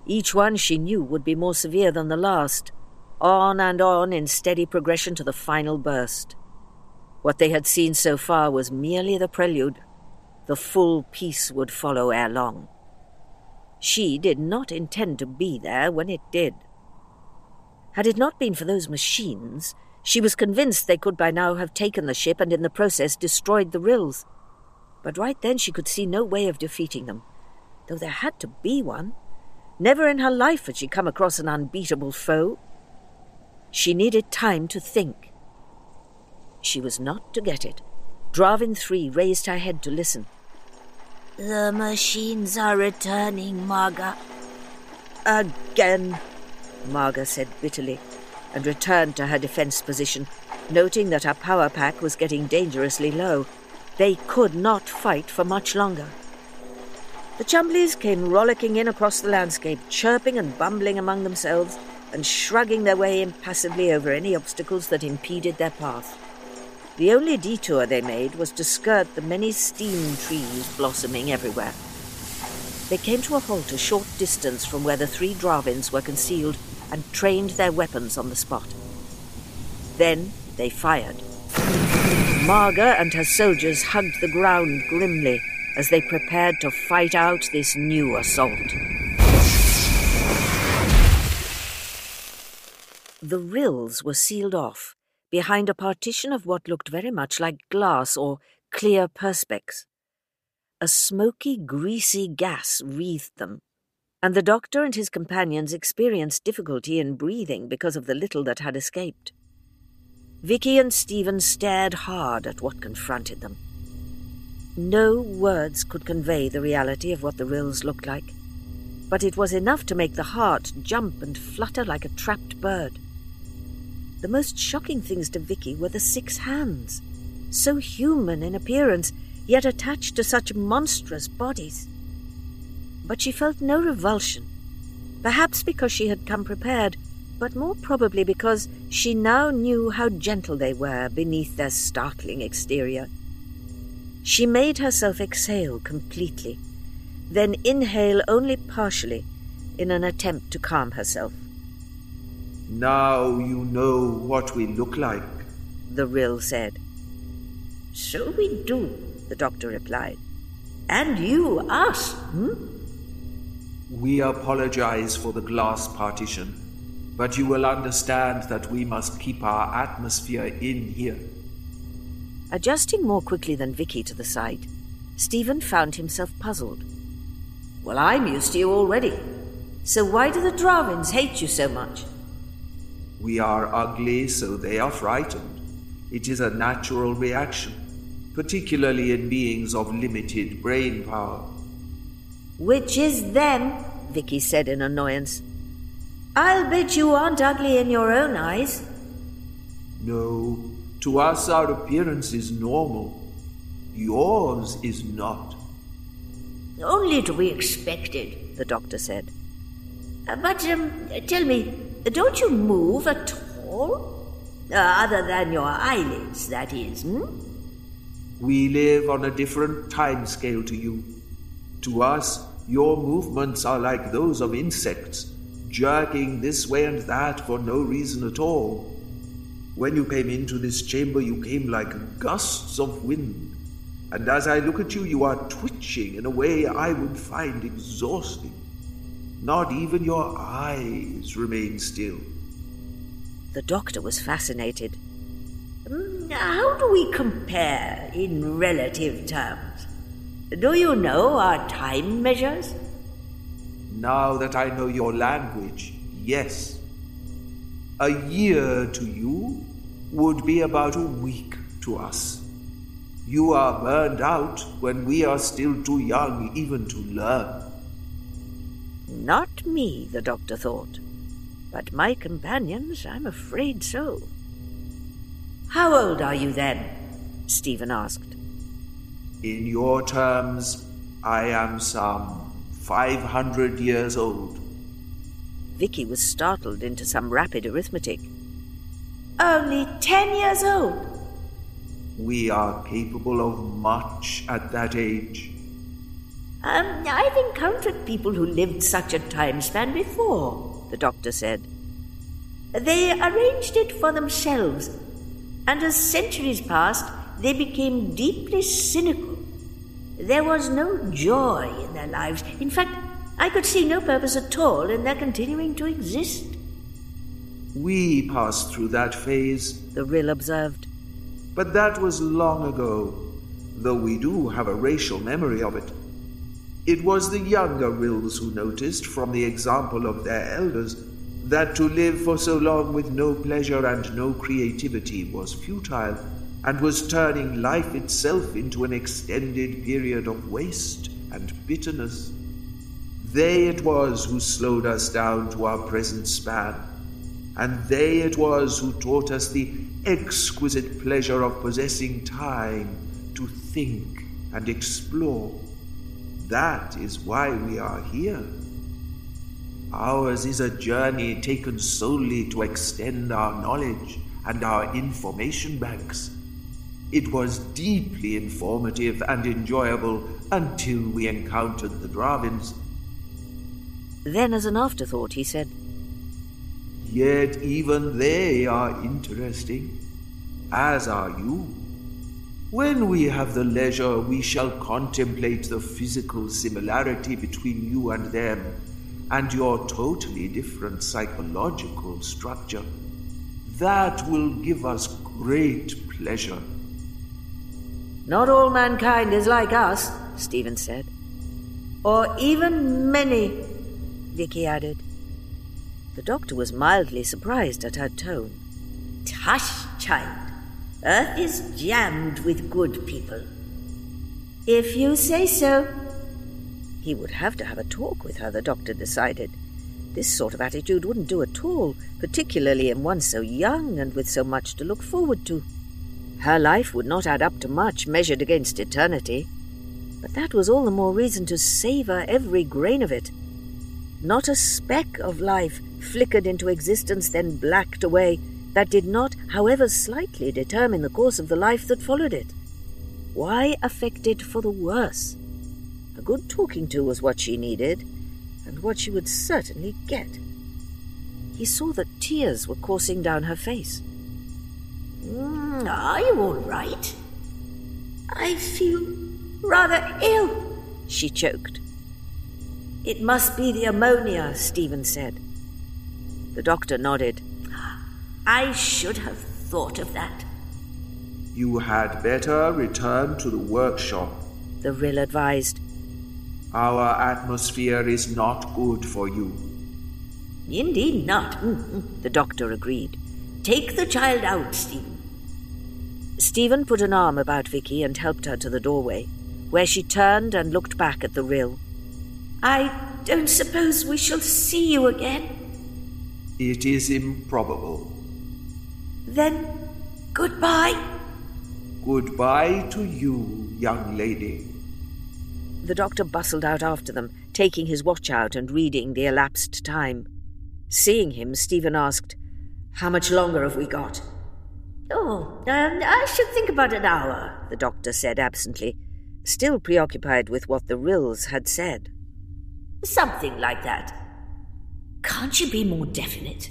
Each one she knew would be more severe than the last, on and on in steady progression to the final burst. What they had seen so far was merely the prelude. The full piece would follow ere long. She did not intend to be there when it did. Had it not been for those machines, she was convinced they could by now have taken the ship and in the process destroyed the Rills. But right then she could see no way of defeating them, though there had to be one. Never in her life had she come across an unbeatable foe. She needed time to think. She was not to get it. Drahvin 3 raised her head to listen. The machines are returning, Marga. Again, Marga said bitterly, and returned to her defense position, noting that her power pack was getting dangerously low. They could not fight for much longer. The Chumblies came rollicking in across the landscape, chirping and bumbling among themselves, and shrugging their way impassively over any obstacles that impeded their path. The only detour they made was to skirt the many steam trees blossoming everywhere. They came to a halt a short distance from where the three Drahvins were concealed and trained their weapons on the spot. Then they fired. Marga and her soldiers hugged the ground grimly as they prepared to fight out this new assault. The rills were sealed off behind a partition of what looked very much like glass or clear perspex. A smoky, greasy gas wreathed them, and the doctor and his companions experienced difficulty in breathing because of the little that had escaped. Vicky and Stephen stared hard at what confronted them. No words could convey the reality of what the rills looked like, but it was enough to make the heart jump and flutter like a trapped bird. The most shocking things to Vicky were the six hands, so human in appearance, yet attached to such monstrous bodies. But she felt no revulsion, perhaps because she had come prepared, but more probably because she now knew how gentle they were beneath their startling exterior. She made herself exhale completely, then inhale only partially in an attempt to calm herself. Now you know what we look like, the rill said. So we do, the doctor replied. And you us, hmm? We apologize for the glass partition, but you will understand that we must keep our atmosphere in here. Adjusting more quickly than Vicky to the sight, Stephen found himself puzzled. Well, I'm used to you already. So why do the Drahvins hate you so much? We are ugly, so they are frightened. It is a natural reaction, particularly in beings of limited brain power. Which is them, Vicky said in annoyance. I'll bet you aren't ugly in your own eyes. No, to us, our appearance is normal. Yours is not. Only to be expected, the doctor said. Uh, but um, tell me, don't you move at all? Uh, other than your eyelids, that is, hmm? We live on a different time scale to you. To us, your movements are like those of insects, jerking this way and that for no reason at all. When you came into this chamber, you came like gusts of wind. And as I look at you, you are twitching in a way I would find exhausting. Not even your eyes remain still. The doctor was fascinated. Hmm, how do we compare in relative terms? Do you know our time measures? Now that I know your language, yes. A year to you would be about a week to us. You are burned out when we are still too young even to learn. Not me, the doctor thought, but my companions, I'm afraid so. How old are you then? Stephen asked. In your terms, I am some five hundred years old. Vicky was startled into some rapid arithmetic. Only ten years old? We are capable of much at that age. Um, I've encountered people who lived such a time span before, the doctor said. They arranged it for themselves, and as centuries passed, they became deeply cynical. There was no joy in their lives. In fact, I could see no purpose at all in their continuing to exist. We passed through that phase, the Rill observed. But that was long ago, though we do have a racial memory of it. It was the younger Rills who noticed, from the example of their elders, that to live for so long with no pleasure and no creativity was futile, and was turning life itself into an extended period of waste and bitterness. They it was who slowed us down to our present span and they it was who taught us the exquisite pleasure of possessing time to think and explore. That is why we are here. Ours is a journey taken solely to extend our knowledge and our information banks. It was deeply informative and enjoyable until we encountered the Drahvins. Then, as an afterthought, he said, Yet even they are interesting, as are you. When we have the leisure, we shall contemplate the physical similarity between you and them, and your totally different psychological structure. That will give us great pleasure. Not all mankind is like us, Stephen said. Or even many, Vicky added. The doctor was mildly surprised at her tone. Tush, child. Earth is jammed with good people. If you say so. He would have to have a talk with her, the doctor decided. This sort of attitude wouldn't do at all, particularly in one so young and with so much to look forward to. Her life would not add up to much measured against eternity, but that was all the more reason to savor every grain of it. Not a speck of life flickered into existence, then blacked away, that did not, however slightly, determine the course of the life that followed it. Why affect it for the worse? A good talking to was what she needed, and what she would certainly get. He saw that tears were coursing down her face. Mm, are you all right? I feel rather ill, she choked. It must be the ammonia, Stephen said. The doctor nodded. I should have thought of that. You had better return to the workshop, the Rill advised. Our atmosphere is not good for you. Indeed not, mm-hmm. the doctor agreed. Take the child out, Stephen. Stephen put an arm about Vicky and helped her to the doorway, where she turned and looked back at the Rill. I don't suppose we shall see you again. It is improbable. Then, goodbye. Goodbye to you, young lady. The doctor bustled out after them, taking his watch out and reading the elapsed time. Seeing him, Stephen asked, How much longer have we got? Oh, um, I should think about an hour, the doctor said absently, still preoccupied with what the Rills had said. Something like that. Can't you be more definite?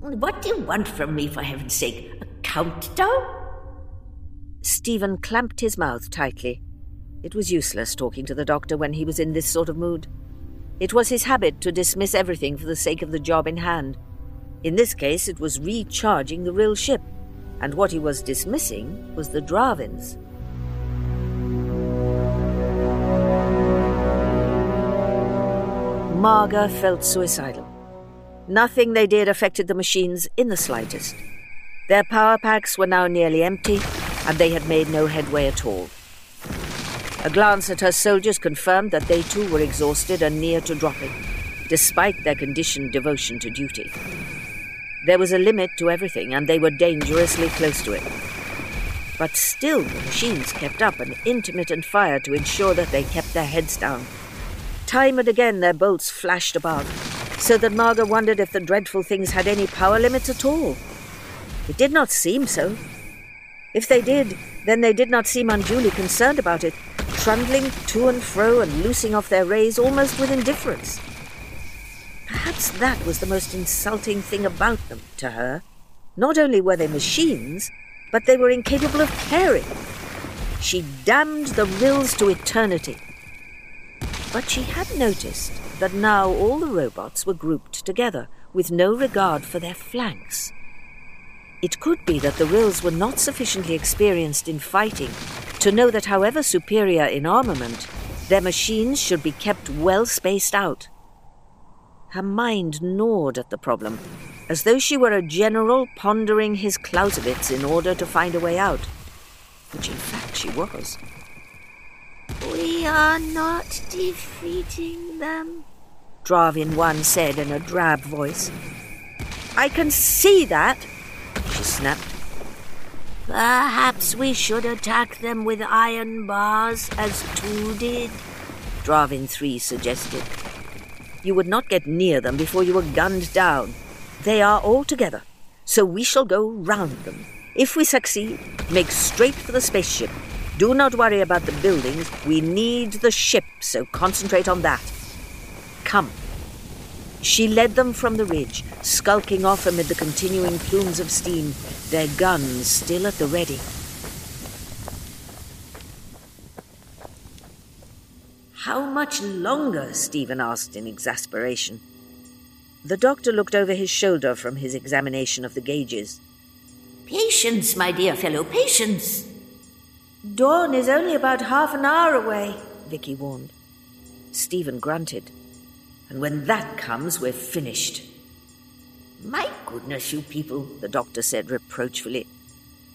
What do you want from me, for heaven's sake? A countdown? Stephen clamped his mouth tightly. It was useless talking to the doctor when he was in this sort of mood. It was his habit to dismiss everything for the sake of the job in hand. In this case, it was recharging the Rill ship, and what he was dismissing was the Drahvins. Marga felt suicidal. Nothing they did affected the machines in the slightest. Their power packs were now nearly empty, and they had made no headway at all. A glance at her soldiers confirmed that they too were exhausted and near to dropping, despite their conditioned devotion to duty. There was a limit to everything, and they were dangerously close to it. But still, the machines kept up an intermittent fire to ensure that they kept their heads down Time and again their bolts flashed above, so that Marga wondered if the dreadful things had any power limits at all. It did not seem so. If they did, then they did not seem unduly concerned about it, trundling to and fro and loosing off their rays almost with indifference. Perhaps that was the most insulting thing about them to her. Not only were they machines, but they were incapable of caring. She damned the rills to eternity. But she had noticed that now all the robots were grouped together, with no regard for their flanks. It could be that the Rills were not sufficiently experienced in fighting to know that, however superior in armament, their machines should be kept well spaced out. Her mind gnawed at the problem, as though she were a general pondering his Clausewitz in order to find a way out, which in fact she was. We are not defeating them, Drahvin 1 said in a drab voice. I can see that, she snapped. Perhaps we should attack them with iron bars, as two did, Drahvin 3 suggested. You would not get near them before you were gunned down. They are all together, so we shall go round them. If we succeed, make straight for the spaceship. Do not worry about the buildings. We need the ship, so concentrate on that. Come. She led them from the ridge, skulking off amid the continuing plumes of steam, their guns still at the ready. How much longer? Stephen asked in exasperation. The doctor looked over his shoulder from his examination of the gauges. Patience, my dear fellow, patience. Dawn is only about half an hour away, Vicky warned. Stephen grunted. And when that comes, we're finished. My goodness, you people, the doctor said reproachfully.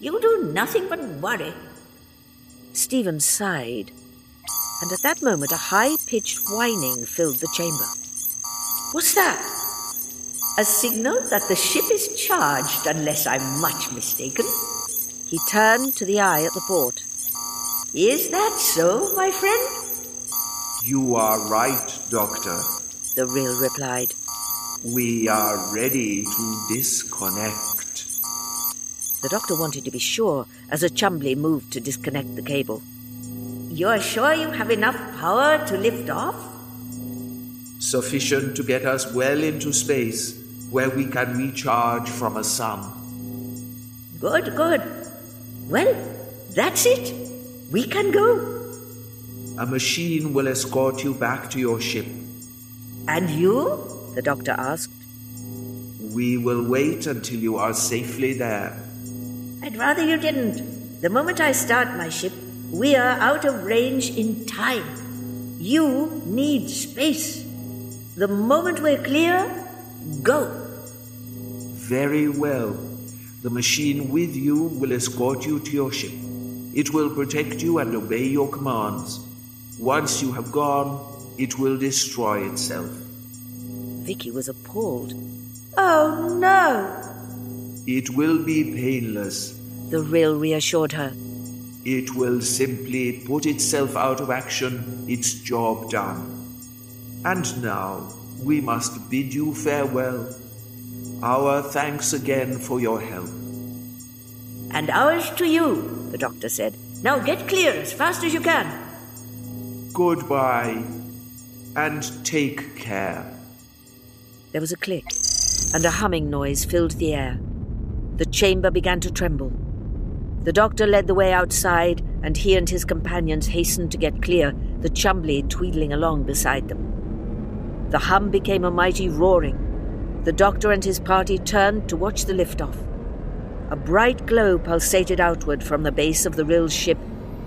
You do nothing but worry. Stephen sighed, and at that moment a high pitched whining filled the chamber. What's that? A signal that the ship is charged, unless I'm much mistaken. He turned to the eye at the port. Is that so, my friend? You are right, Doctor, the Rill replied. We are ready to disconnect. The doctor wanted to be sure as a Chumbly moved to disconnect the cable. You're sure you have enough power to lift off? Sufficient to get us well into space, where we can recharge from a sun. Good, good. Well, that's it. We can go. A machine will escort you back to your ship. And you? the doctor asked. We will wait until you are safely there. I'd rather you didn't. The moment I start my ship, we are out of range in time. You need space. The moment we're clear, go. Very well. The machine with you will escort you to your ship. It will protect you and obey your commands. Once you have gone, it will destroy itself. Vicky was appalled. Oh, no! It will be painless, the Rill reassured her. It will simply put itself out of action, its job done. And now, we must bid you farewell. Our thanks again for your help. And ours to you, the doctor said. Now get clear as fast as you can. Goodbye, and take care. There was a click, and a humming noise filled the air. The chamber began to tremble. The doctor led the way outside, and he and his companions hastened to get clear, the Chumbly tweedling along beside them. The hum became a mighty roaring. The doctor and his party turned to watch the liftoff. A bright glow pulsated outward from the base of the Rill's ship,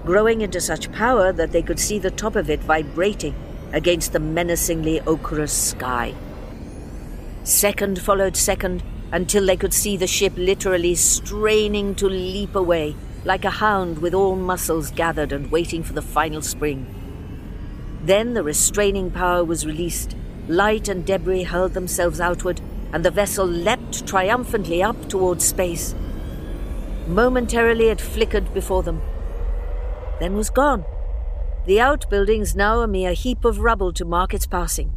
growing into such power that they could see the top of it vibrating against the menacingly ochreous sky. Second followed second until they could see the ship literally straining to leap away, like a hound with all muscles gathered and waiting for the final spring. Then the restraining power was released, light and debris hurled themselves outward, and the vessel leapt triumphantly up towards space. Momentarily it flickered before them, then was gone. The outbuildings now a mere heap of rubble to mark its passing.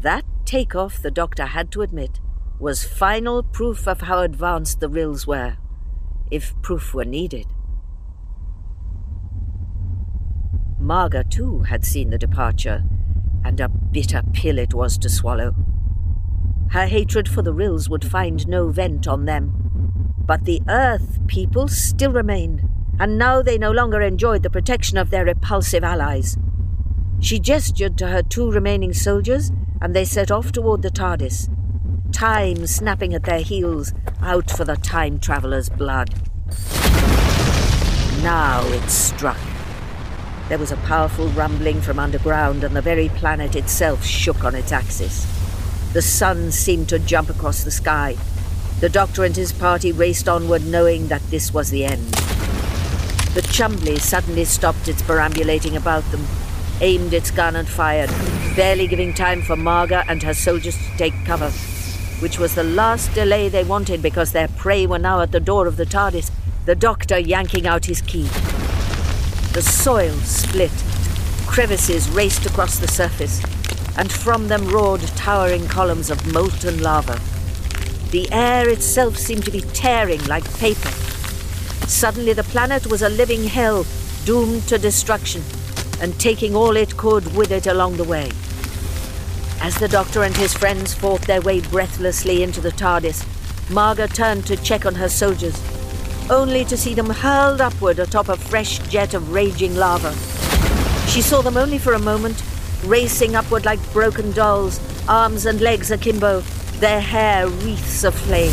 That takeoff, the doctor had to admit, was final proof of how advanced the Rills were, if proof were needed. Marga, too, had seen the departure, and a bitter pill it was to swallow. Her hatred for the Rills would find no vent on them. But the Earth people still remained, and now they no longer enjoyed the protection of their repulsive allies. She gestured to her two remaining soldiers, and they set off toward the TARDIS, time snapping at their heels, out for the time traveler's blood. Now it struck. There was a powerful rumbling from underground, and the very planet itself shook on its axis. The sun seemed to jump across the sky. The doctor and his party raced onward, knowing that this was the end. The Chumbly suddenly stopped its perambulating about them, aimed its gun and fired, barely giving time for Maaga and her soldiers to take cover, which was the last delay they wanted because their prey were now at the door of the TARDIS, the doctor yanking out his key. The soil split. Crevices raced across the surface, and from them roared towering columns of molten lava. The air itself seemed to be tearing like paper. Suddenly, the planet was a living hell, doomed to destruction, and taking all it could with it along the way. As the doctor and his friends fought their way breathlessly into the TARDIS, Maaga turned to check on her soldiers only to see them hurled upward atop a fresh jet of raging lava. She saw them only for a moment, racing upward like broken dolls, arms and legs akimbo, their hair wreaths of flame.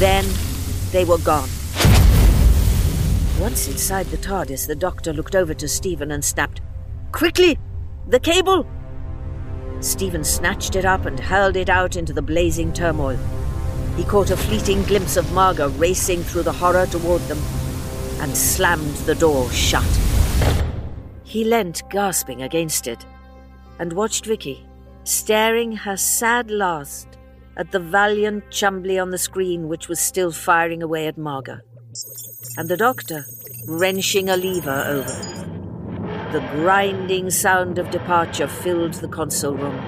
Then they were gone. Once inside the TARDIS, the doctor looked over to Steven and snapped, Quickly! The cable! Steven snatched it up and hurled it out into the blazing turmoil. He caught a fleeting glimpse of Maaga racing through the horror toward them and slammed the door shut. He leant gasping against it and watched Vicky, staring her sad last at the valiant Chumbly on the screen which was still firing away at Maaga, and the doctor wrenching a lever over. The grinding sound of departure filled the console room,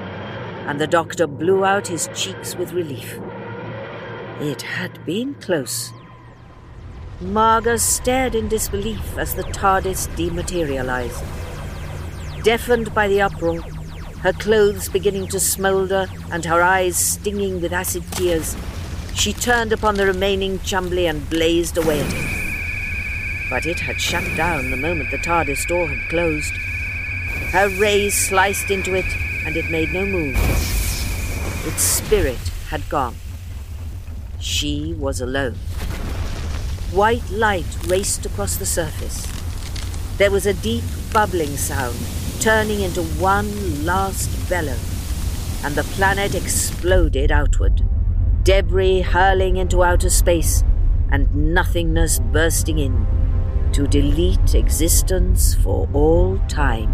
and the doctor blew out his cheeks with relief. It had been close. Maaga stared in disbelief as the TARDIS dematerialized. Deafened by the uproar, her clothes beginning to smoulder and her eyes stinging with acid tears, she turned upon the remaining Chumbly and blazed away at it. But it had shut down the moment the TARDIS door had closed. Her rays sliced into it, and it made no move. Its spirit had gone. She was alone. White light raced across the surface. There was a deep bubbling sound, turning into one last bellow, and the planet exploded outward, debris hurling into outer space, and nothingness bursting in to delete existence for all time.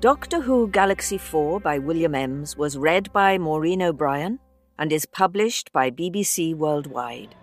Doctor Who Galaxy 4 by William Emms was read by Maureen O'Brien and is published by BBC Worldwide.